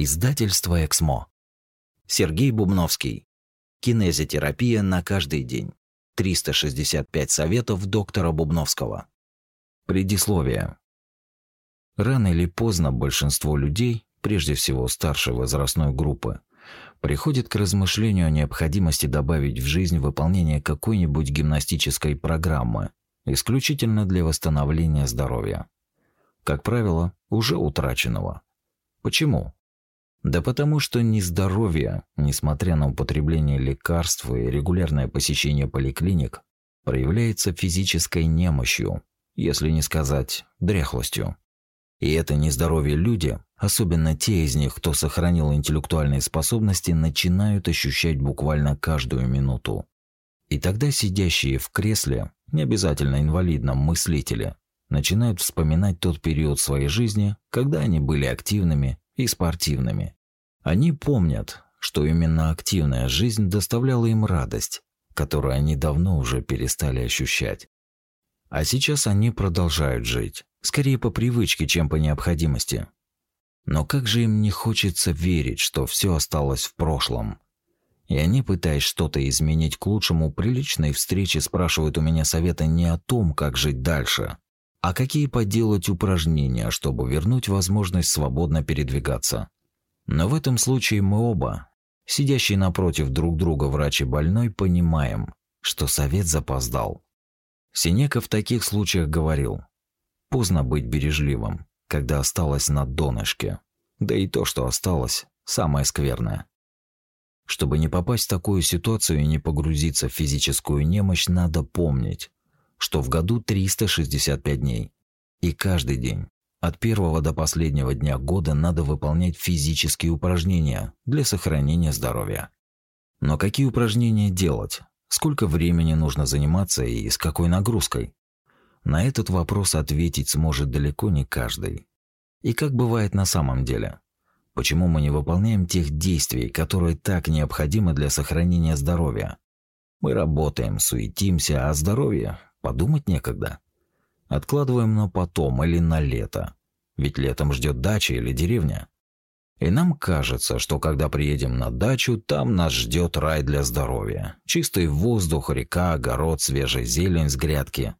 Издательство «Эксмо». Сергей Бубновский. Кинезитерапия на каждый день. 365 советов доктора Бубновского. Предисловие. Рано или поздно большинство людей, прежде всего старшей возрастной группы, приходит к размышлению о необходимости добавить в жизнь выполнение какой-нибудь гимнастической программы, исключительно для восстановления здоровья. Как правило, уже утраченного. Почему? Да потому что нездоровье, несмотря на употребление лекарств и регулярное посещение поликлиник, проявляется физической немощью, если не сказать дряхлостью. И это нездоровье люди, особенно те из них, кто сохранил интеллектуальные способности, начинают ощущать буквально каждую минуту. И тогда сидящие в кресле, не обязательно инвалидном мыслители, начинают вспоминать тот период своей жизни, когда они были активными и спортивными. Они помнят, что именно активная жизнь доставляла им радость, которую они давно уже перестали ощущать. А сейчас они продолжают жить, скорее по привычке, чем по необходимости. Но как же им не хочется верить, что все осталось в прошлом? И они, пытаясь что-то изменить к лучшему, при личной встрече спрашивают у меня совета не о том, как жить дальше, а какие поделать упражнения, чтобы вернуть возможность свободно передвигаться. Но в этом случае мы оба, сидящие напротив друг друга врач и больной, понимаем, что совет запоздал. Синека в таких случаях говорил: "Поздно быть бережливым, когда осталось на донышке. Да и то, что осталось, самое скверное". Чтобы не попасть в такую ситуацию и не погрузиться в физическую немощь, надо помнить, что в году 365 дней. И каждый день, от первого до последнего дня года надо выполнять физические упражнения для сохранения здоровья. Но какие упражнения делать? Сколько времени нужно заниматься и с какой нагрузкой? На этот вопрос ответить сможет далеко не каждый. И как бывает на самом деле? Почему мы не выполняем тех действий, которые так необходимы для сохранения здоровья? Мы работаем, суетимся, а здоровье Подумать некогда. Откладываем на потом или на лето. Ведь летом ждет дача или деревня. И нам кажется, что когда приедем на дачу, там нас ждет рай для здоровья. Чистый воздух, река, огород, свежая зелень с грядки.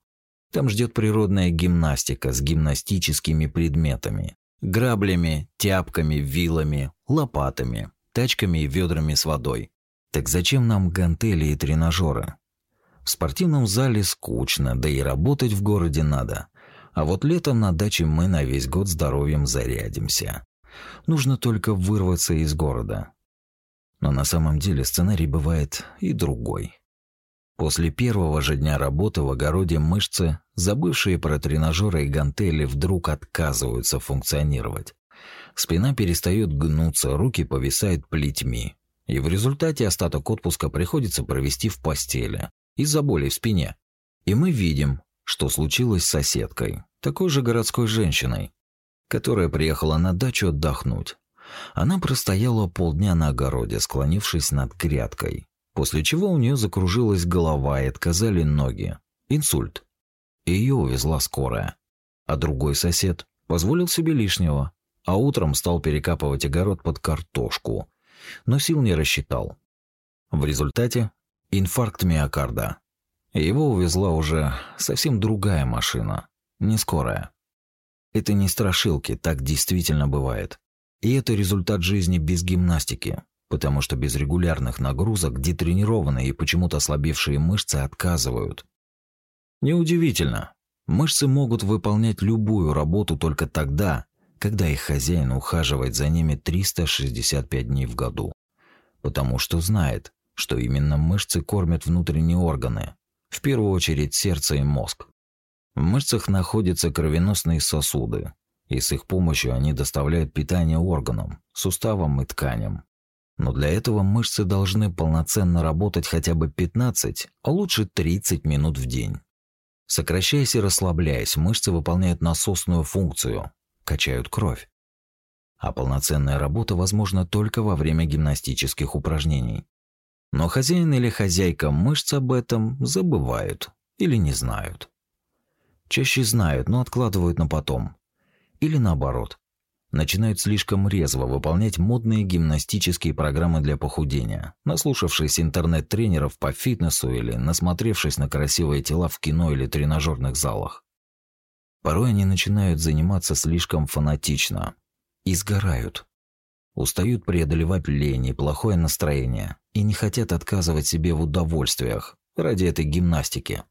Там ждет природная гимнастика с гимнастическими предметами. Граблями, тяпками, вилами, лопатами, тачками и ведрами с водой. Так зачем нам гантели и тренажеры? В спортивном зале скучно, да и работать в городе надо. А вот летом на даче мы на весь год здоровьем зарядимся. Нужно только вырваться из города. Но на самом деле сценарий бывает и другой. После первого же дня работы в огороде мышцы, забывшие про тренажеры и гантели, вдруг отказываются функционировать. Спина перестает гнуться, руки повисают плетьми. И в результате остаток отпуска приходится провести в постели, из-за боли в спине. И мы видим, что случилось с соседкой, такой же городской женщиной, которая приехала на дачу отдохнуть. Она простояла полдня на огороде, склонившись над грядкой, после чего у нее закружилась голова и отказали ноги. Инсульт. И ее увезла скорая. А другой сосед позволил себе лишнего, а утром стал перекапывать огород под картошку, но сил не рассчитал. В результате Инфаркт миокарда. Его увезла уже совсем другая машина, не скорая. Это не страшилки, так действительно бывает. И это результат жизни без гимнастики, потому что без регулярных нагрузок детренированные и почему-то ослабевшие мышцы отказывают. Неудивительно. Мышцы могут выполнять любую работу только тогда, когда их хозяин ухаживает за ними 365 дней в году, потому что знает, что именно мышцы кормят внутренние органы, в первую очередь сердце и мозг. В мышцах находятся кровеносные сосуды, и с их помощью они доставляют питание органам, суставам и тканям. Но для этого мышцы должны полноценно работать хотя бы 15, а лучше 30 минут в день. Сокращаясь и расслабляясь, мышцы выполняют насосную функцию, качают кровь. А полноценная работа возможна только во время гимнастических упражнений. Но хозяин или хозяйка мышц об этом забывают или не знают. Чаще знают, но откладывают на потом. Или наоборот. Начинают слишком резво выполнять модные гимнастические программы для похудения, наслушавшись интернет-тренеров по фитнесу или насмотревшись на красивые тела в кино или тренажерных залах. Порой они начинают заниматься слишком фанатично и сгорают – устают преодолевать лень и плохое настроение и не хотят отказывать себе в удовольствиях ради этой гимнастики,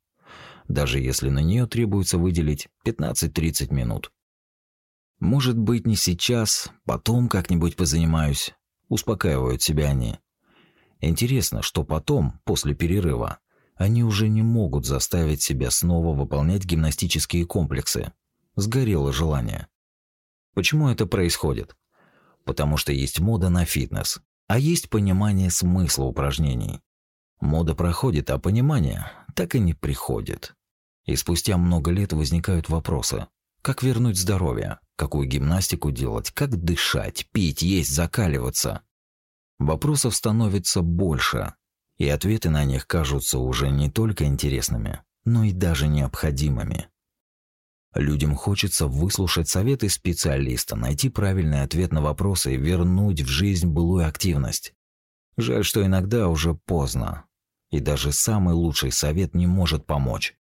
даже если на нее требуется выделить 15-30 минут. Может быть, не сейчас, потом как-нибудь позанимаюсь, успокаивают себя они. Интересно, что потом, после перерыва, они уже не могут заставить себя снова выполнять гимнастические комплексы. Сгорело желание. Почему это происходит? потому что есть мода на фитнес, а есть понимание смысла упражнений. Мода проходит, а понимание так и не приходит. И спустя много лет возникают вопросы: как вернуть здоровье, какую гимнастику делать, как дышать, пить, есть, закаливаться. Вопросов становится больше, и ответы на них кажутся уже не только интересными, но и даже необходимыми. Людям хочется выслушать советы специалиста, найти правильный ответ на вопросы и вернуть в жизнь былую активность. Жаль, что иногда уже поздно, и даже самый лучший совет не может помочь.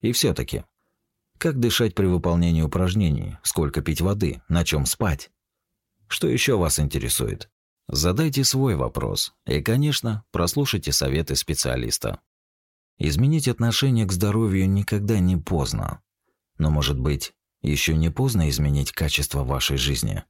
И все таки как дышать при выполнении упражнений, сколько пить воды, на чем спать? Что еще вас интересует? Задайте свой вопрос и, конечно, прослушайте советы специалиста. Изменить отношение к здоровью никогда не поздно. Но, может быть, еще не поздно изменить качество вашей жизни.